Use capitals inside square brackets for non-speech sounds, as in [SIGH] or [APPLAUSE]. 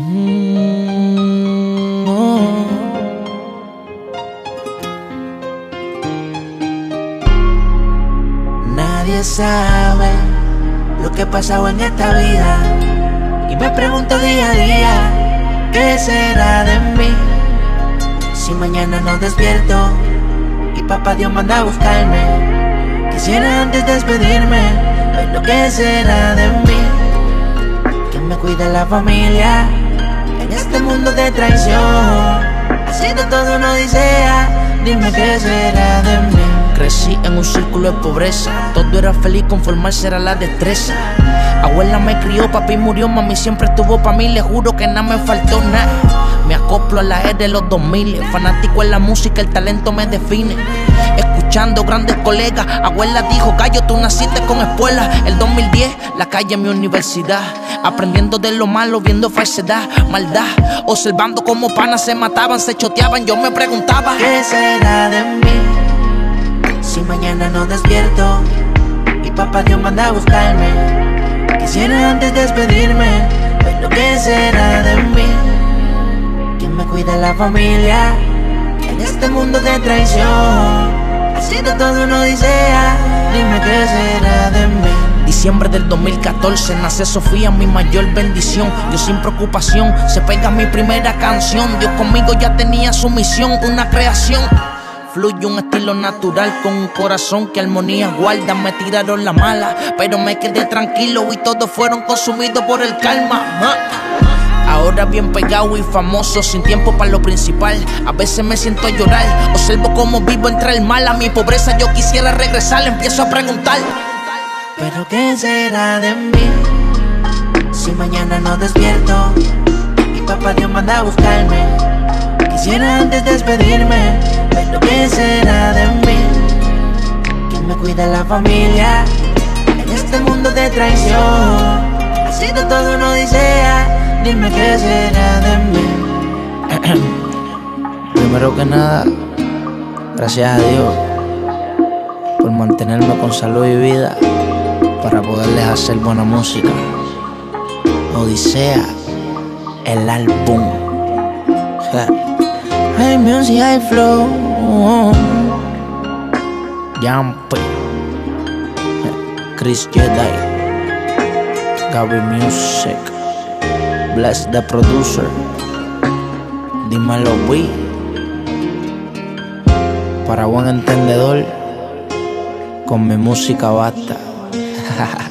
Mm, oh. Nadie sabe lo que ha pasado en esta vida. Y me pregunto día a día, ¿qué será de mí? Si mañana no despierto y papá Dios manda a buscarme. Quisiera antes despedirme, ver lo que será de mí. ¿Quién me cuida la familia en este mundo de traición? Haciendo todo una odisea, dime qué será de mí. Crecí en un círculo de pobreza. Todo era feliz, conformarse era la destreza. Abuela me crió, papi murió, mami siempre estuvo pa' mí. Le juro que nada me faltó nada. Me acoplo a la era de los 2000. Fanático en la música, el talento me define. Escuchando grandes colegas, abuela dijo: Gallo, tú naciste con escuela. El 2010, la calle mi universidad. Aprendiendo de lo malo, viendo falsedad, maldad. Observando cómo panas se mataban, se choteaban. Yo me preguntaba: ¿Qué será de mí? Si mañana no despierto y papá Dios manda a buscarme. Quisiera antes despedirme, ver lo que será de mí. ¿Quién me cuida la familia en este mundo de traición? Haciendo todo una odisea, dime qué será de mí. Diciembre del 2014 nace Sofía, mi mayor bendición. Yo sin preocupación, se pega mi primera canción. Dios conmigo ya tenía su misión, una creación. Fluye un estilo natural con un corazón que armonía guarda. Me tiraron la mala, pero me quedé tranquilo y todos fueron consumidos por el calma. Ah. Ahora bien pegado y famoso, sin tiempo para lo principal. A veces me siento a llorar, observo cómo vivo entre el mal. A mi pobreza yo quisiera regresar, empiezo a preguntar. Pero ¿qué será de mí? Si mañana no despierto y papá Dios manda a buscarme. Quisiera antes despedirme, pero ¿qué será de mí? ¿Quién me cuida la familia en este mundo de traición? Ha sido todo una odisea, dime qué será de mí. [CLEARS THROAT] Primero que nada, gracias a Dios por mantenerme con salud y vida para poderles hacer buena música. Odisea, el álbum. Hay music, hay flow. Jump, Chris Jedi, Gaby Music, Bless the Producer, Dímelo Wii, para buen entendedor, con mi música basta. Ha ha ha.